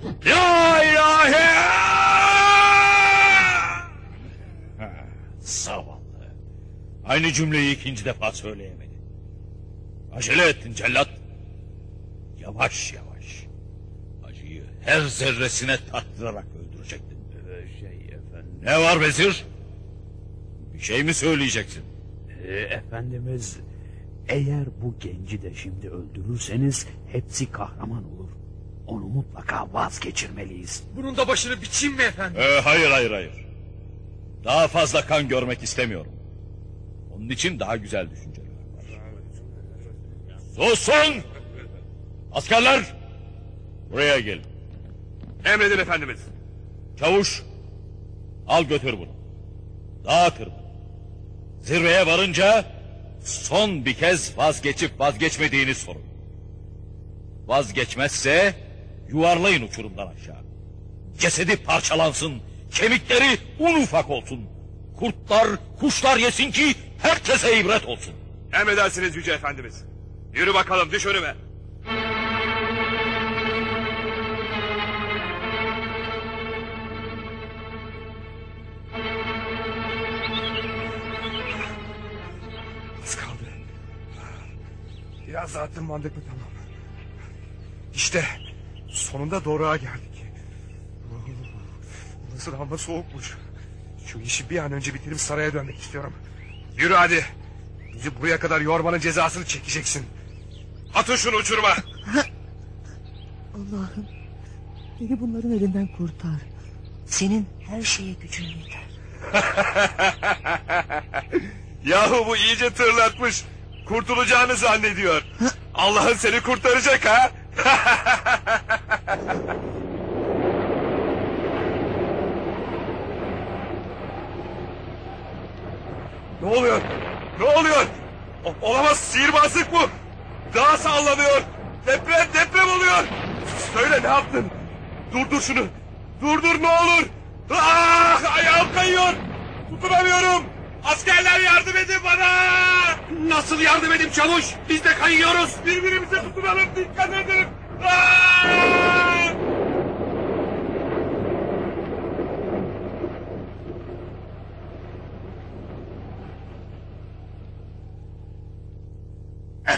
La ilahe. Ha, Zavallı. Aynı cümleyi ikinci defa söyleyemedi. Acele ettin cellat. Yavaş yavaş. Acıyı her zerresine tattırarak öldürecektin. şey efendim. Ne var vezir? Bir şey mi söyleyeceksin? Ee, efendimiz eğer bu genci de şimdi öldürürseniz hepsi kahraman olur. Onu mutlaka vazgeçirmeliyiz. Bunun da başını biçeyim mi efendim? Ee, hayır hayır hayır. Daha fazla kan görmek istemiyorum. Onun için daha güzel düşünceler var. Susun! Askerler! Buraya gelin. Emredin efendimiz. Çavuş, al götür bunu. Dağıtır bunu. Zirveye varınca son bir kez vazgeçip vazgeçmediğini sorun. Vazgeçmezse yuvarlayın uçurumdan aşağı. Cesedi parçalansın, kemikleri un ufak olsun. Kurtlar, kuşlar yesin ki herkese ibret olsun. Emredersiniz Yüce Efendimiz. Yürü bakalım düş önüme. Az kaldı. Biraz daha tırmandık mı tamam. İşte sonunda doğruğa geldik. Nasıl ama soğukmuş. Şu işi bir an önce bitirip saraya dönmek istiyorum. Yürü hadi. Bizi buraya kadar yormanın cezasını çekeceksin. Atın şunu uçuruma. [laughs] Allah'ım beni bunların elinden kurtar. Senin her şeye gücün yeter. [laughs] Yahu bu iyice tırlatmış. Kurtulacağını zannediyor. Allah'ın seni kurtaracak ha. [laughs] ne oluyor? Ne oluyor? O- olamaz sihirbazlık bu. Daha sallanıyor. Deprem deprem oluyor. Söyle ne yaptın? Durdur şunu. Durdur ne olur. Ah ayağım kayıyor. Tutunamıyorum. Askerler yardım edin bana. Nasıl yardım edeyim çavuş? Biz de kayıyoruz. Birbirimize tutunalım dikkat edin. Ah!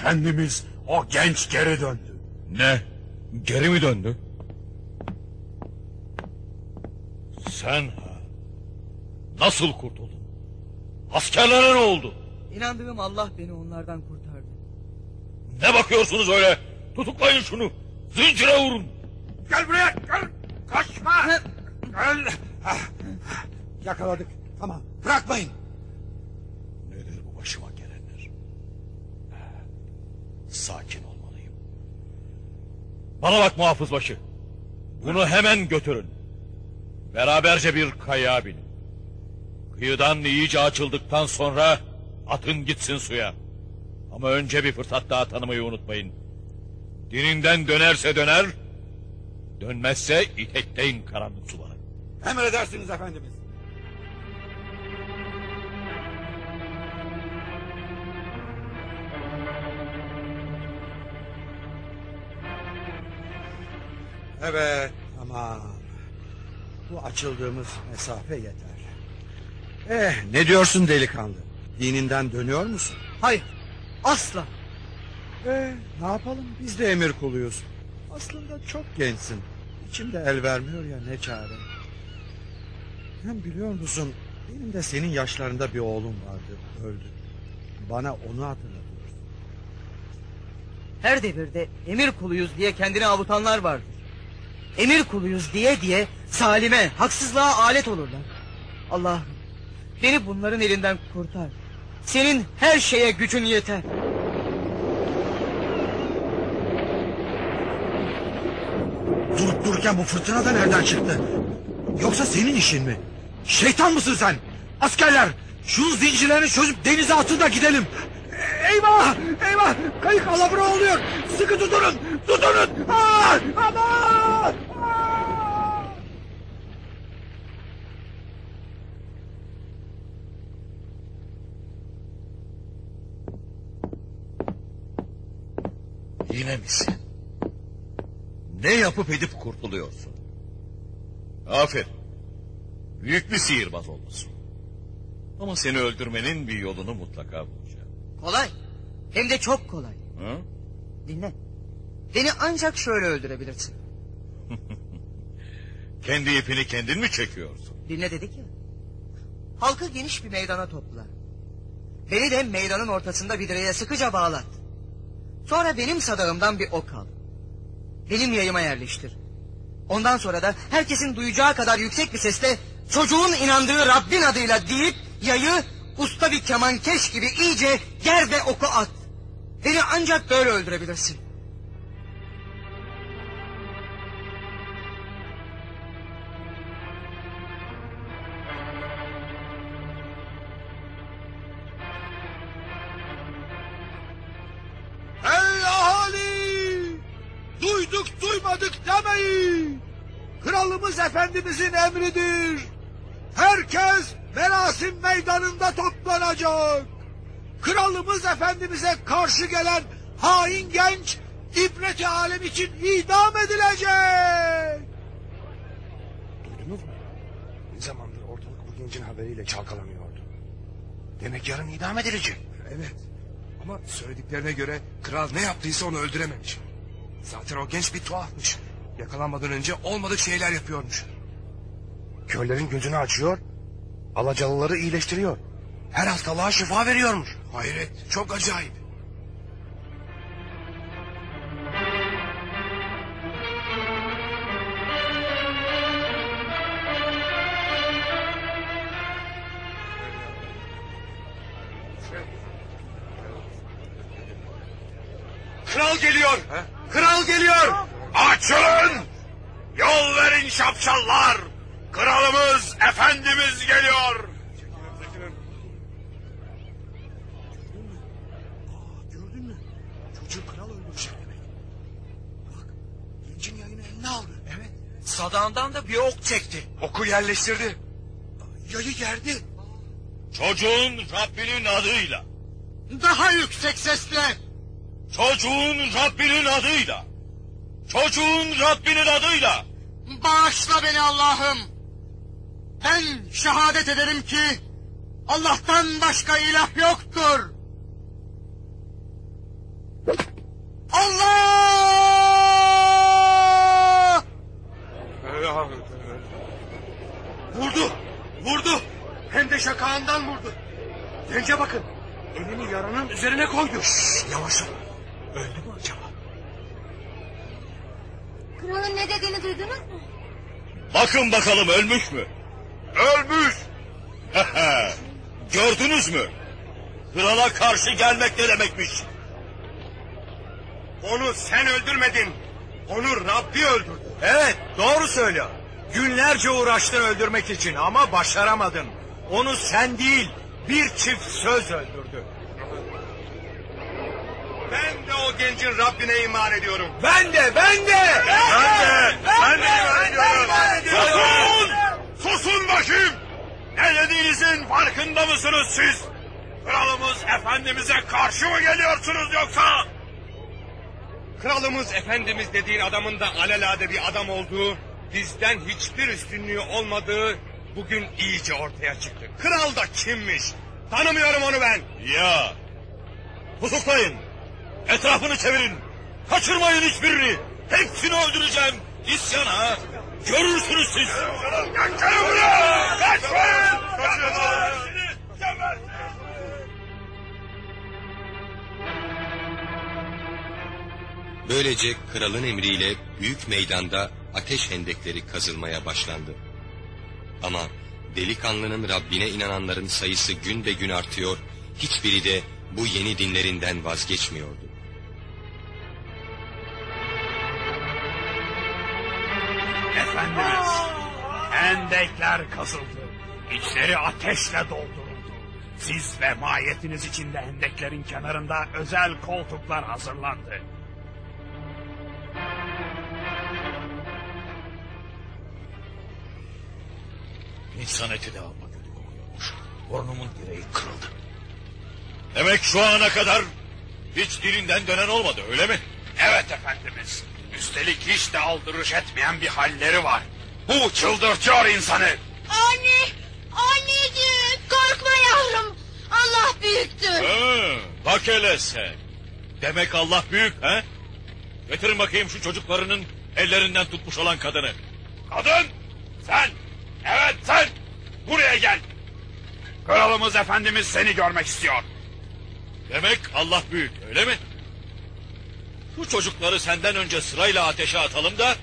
Efendimiz o genç geri döndü. Ne? Geri mi döndü? Sen ha? Nasıl kurtuldun? Askerlere ne oldu? İnandığım Allah beni onlardan kurtardı. Ne bakıyorsunuz öyle? Tutuklayın şunu. Zincire vurun. Gel buraya gel. Kaçma. Gel. Ah, Yakaladık. Tamam bırakmayın. Sakin olmalıyım. Bana bak muhafızbaşı. Bunu hemen götürün. Beraberce bir kayaya binin. Kıyıdan iyice açıldıktan sonra atın gitsin suya. Ama önce bir fırsat daha tanımayı unutmayın. Dininden dönerse döner, dönmezse itekleyin karanlık suları. Emredersiniz efendimiz. Evet tamam. Bu açıldığımız mesafe yeter. Eh ne diyorsun delikanlı? Dininden dönüyor musun? Hayır. Asla. Eh ne yapalım biz de emir kuluyuz. Aslında çok gençsin. İçimde el vermiyor ya ne çare. Hem biliyor musun benim de senin yaşlarında bir oğlum vardı öldü. Bana onu hatırlatıyorsun. Her devirde emir kuluyuz diye kendini avutanlar vardır. Emir kuluyuz diye diye salime, haksızlığa alet olurlar. Allah'ım beni bunların elinden kurtar. Senin her şeye gücün yeter. Durup dururken bu fırtına da nereden çıktı? Yoksa senin işin mi? Şeytan mısın sen? Askerler şu zincirlerini çözüp denize atın da gidelim. Eyvah! Eyvah! Kayık alabora oluyor. Sıkı tutunun! Tutunun! Aa, aman! Yine misin? Ne yapıp edip kurtuluyorsun? Aferin. Büyük bir sihirbaz olmuşsun. Ama seni öldürmenin bir yolunu mutlaka bulacağım. Kolay. Hem de çok kolay. Hı? Dinle. Beni ancak şöyle öldürebilirsin. [laughs] Kendi ipini kendin mi çekiyorsun? Dinle dedik ya. Halkı geniş bir meydana topla. Beni de meydanın ortasında bir direğe sıkıca bağlat. Sonra benim sadağımdan bir ok al. Benim yayıma yerleştir. Ondan sonra da herkesin duyacağı kadar yüksek bir sesle çocuğun inandığı Rabbin adıyla deyip yayı usta bir kemankeş gibi iyice ger ve oku at. Beni ancak böyle öldürebilirsin. Efendimizin emridir. Herkes merasim meydanında toplanacak. Kralımız efendimize karşı gelen hain genç ibreti alem için idam edilecek. Duydunuz mu? Ne zamandır ortalık bu gencin haberiyle çalkalanıyordu. Demek yarın idam edilecek. Evet. Ama söylediklerine göre kral ne yaptıysa onu öldürememiş. Zaten o genç bir tuhafmış. Yakalanmadan önce olmadık şeyler yapıyormuş. Körlerin gözünü açıyor, alacalıları iyileştiriyor. Her hastalığa şifa veriyormuş. Hayret, çok acayip. Kral geliyor. Kral geliyor. Açılın. Yol verin şapşallar. Kralımız, efendimiz geliyor. Gördün mü? Çocuğu kral öldürecek demek. Bak, gencin yayını eline aldı. Evet. Sadağından da bir ok çekti. Oku yerleştirdi. Yayı gerdi. Çocuğun Rabbinin adıyla. Daha yüksek sesle. Çocuğun Rabbinin adıyla. Çocuğun Rabbinin adıyla. Bağışla beni Allah'ım. Ben şehadet ederim ki Allah'tan başka ilah yoktur. Allah! Vurdu. Vurdu. Hem de şakağından vurdu. Gence bakın. Elini yaranın üzerine koydu. Şşş, yavaş ol. Öldü mü acaba? Kralın ne dediğini duydunuz mu? Bakın bakalım ölmüş mü? Ölmüş. [laughs] Gördünüz mü? Krala karşı gelmek ne demekmiş? Onu sen öldürmedin. Onu Rabbi öldürdü. Evet doğru söylüyor. Günlerce uğraştın öldürmek için ama başaramadın. Onu sen değil bir çift söz öldürdü. Ben de o gencin Rabbine iman ediyorum. Ben de ben de. Ben de. Ben de iman ediyorum. Susun! Susun bakayım. Ne dediğinizin farkında mısınız siz? Kralımız efendimize karşı mı geliyorsunuz yoksa? kralımız efendimiz dediğin adamın da alelade bir adam olduğu, bizden hiçbir üstünlüğü olmadığı bugün iyice ortaya çıktı. Kral da kimmiş? Tanımıyorum onu ben. Ya. Tutuklayın. Etrafını çevirin. Kaçırmayın hiçbirini. Hepsini öldüreceğim. İsyana. Görürsünüz siz. Böylece kralın emriyle büyük meydanda ateş hendekleri kazılmaya başlandı. Ama delikanlının Rabbine inananların sayısı gün be gün artıyor, hiçbiri de bu yeni dinlerinden vazgeçmiyordu. Efendimiz, hendekler kazıldı. İçleri ateşle dolduruldu. Siz ve mahiyetiniz için de hendeklerin kenarında özel koltuklar hazırlandı. İnsan eti de alma kötü kokuyormuş. Burnumun direği kırıldı. Demek şu ana kadar hiç dilinden dönen olmadı öyle mi? Evet efendimiz. Üstelik hiç de aldırış etmeyen bir halleri var. Bu çıldırtıyor insanı. Anne! Anneciğim! Korkma yavrum! Allah büyüktür. Hı, bak hele sen. Demek Allah büyük ha? Getirin bakayım şu çocuklarının ellerinden tutmuş olan kadını. Kadın! Sen! Evet sen! Buraya gel! Kralımız efendimiz seni görmek istiyor. Demek Allah büyük öyle mi? Şu çocukları senden önce sırayla ateşe atalım da...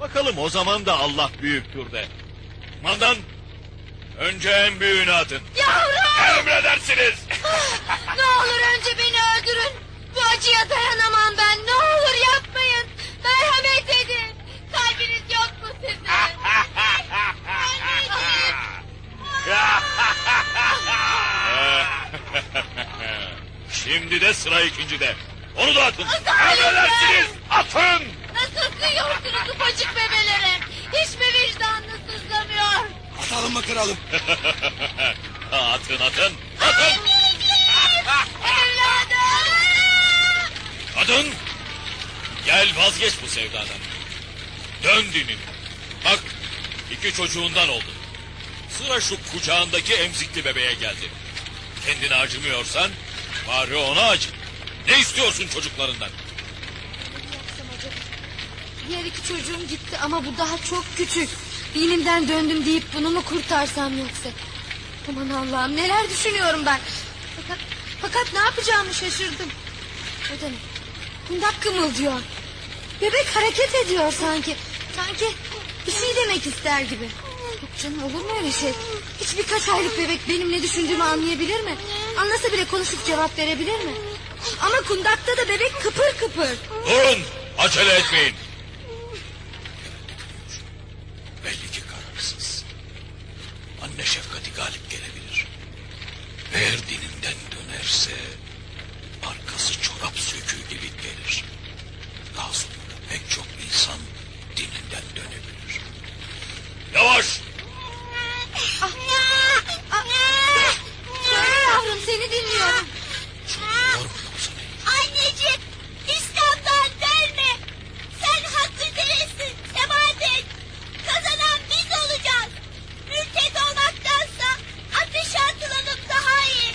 ...bakalım o zaman da Allah büyüktür de. Mandan önce en büyüğünü atın. Yavrum! Emredersiniz. ne olur önce beni öldürün. Bu acıya dayanamam ben. Ne olur yapmayın. Merhamet edin. Kalbiniz yok mu sizin? [laughs] Anneciğim! Şimdi de sıra ikincide. Onu da atın. Emredersiniz. Atın. Nasıl kıyıyorsunuz ufacık bebelere? Hiç mi vicdanınız sızlamıyor? Atalım mı kralım? [laughs] atın atın. Atın. Evladım! Kadın. Gel vazgeç bu sevdadan. Dön dinine. Bak iki çocuğundan oldu. Sıra şu kucağındaki emzikli bebeğe geldi. Kendine acımıyorsan bari ona acı. Ne istiyorsun çocuklarından? Diğer iki çocuğum gitti ama bu daha çok küçük. Dinimden döndüm deyip bunu mu kurtarsam yoksa? Aman Allah'ım neler düşünüyorum ben. Fakat, fakat ne yapacağımı şaşırdım. O da ne? Kundak kımıldıyor. Bebek hareket ediyor sanki. Sanki bir şey demek ister gibi. Yok canım olur mu öyle şey? Hiç birkaç aylık bebek benim ne düşündüğümü anlayabilir mi? Anlasa bile konuşup cevap verebilir mi? Ama kundakta da bebek kıpır kıpır. Durun acele etmeyin. Belli ki kararsız. Anne şefkati galip gelebilir. Eğer dininden dönerse arkası çorap söküğü gibi gelir. Daha sonra pek çok insan dininden dönebilir. Yavaş! Söyle yavrum seni dinliyorum. Çıldırıyor mu yoksa ne? Anneciğim İslam'dan dönme. Sen hak üzeresin. Sebat et. Kazanan biz olacağız. Mürted olmaktansa ateşe atılalım daha iyi.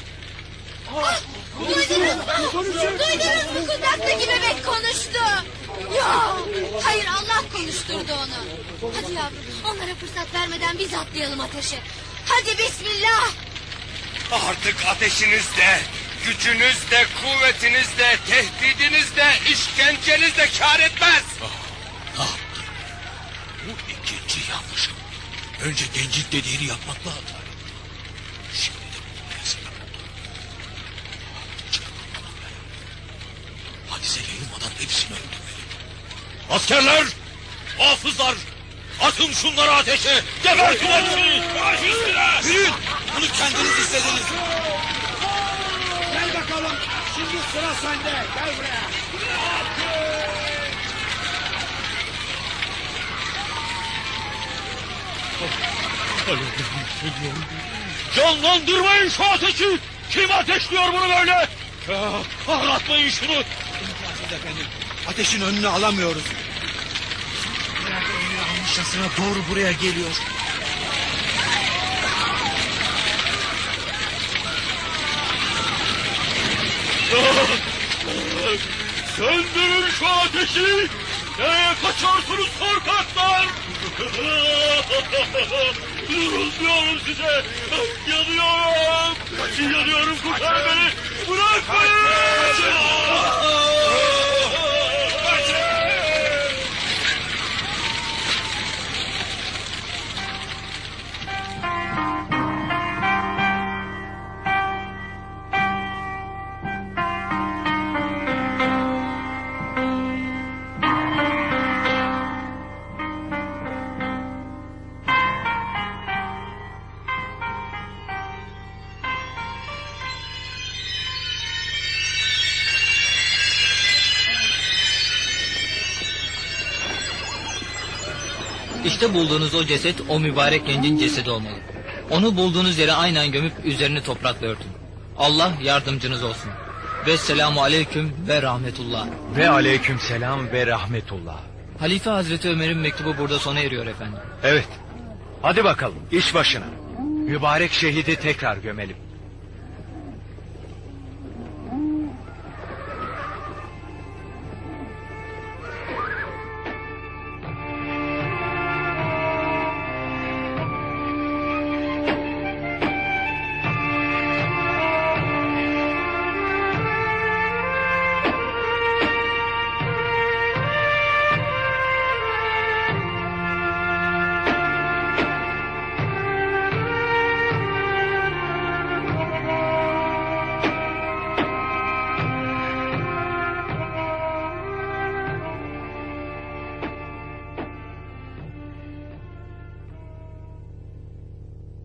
Ah, Duydunuz mu? Duydunuz mu kundaktaki bebek konuştu. Ya, hayır Allah konuşturdu onu. Hadi yavrum onlara fırsat vermeden biz atlayalım ateşe. Hadi bismillah. Artık ateşiniz de, gücünüz de, kuvvetiniz de, tehdidiniz de, işkenceniz de kar etmez. Ne yaptın? Bu ikinci yanlışım. Önce gencin dediğini yapmakla hata ettim. Şimdi de oldu. Çıkartmadan ben. Hadise yayılmadan hepsini öldürmeli. Askerler! Hafızlar! Atın şunları ateşe! Gebertin hepsini! Baş üstüne! Yürüyün. Bunu kendiniz istediniz. Sıra sende. Gel buraya. Canlandırmayın şu ateşi! Kim ateşliyor bunu böyle? Ağlatmayın şunu! efendim. Ateşin önünü alamıyoruz. Nerede almışçasına doğru buraya geliyor. Söndürün şu ateşi! Nereye kaçarsınız korkaklar? [laughs] Durun diyorum size! Yanıyorum! Yanıyorum kurtar beni! Bırak beni! İşte bulduğunuz o ceset o mübarek gencin cesedi olmalı. Onu bulduğunuz yere aynen gömüp üzerini toprakla örtün. Allah yardımcınız olsun. Ve selamu aleyküm ve rahmetullah. Ve aleyküm selam ve rahmetullah. Halife Hazreti Ömer'in mektubu burada sona eriyor efendim. Evet. Hadi bakalım iş başına. Mübarek şehidi tekrar gömelim.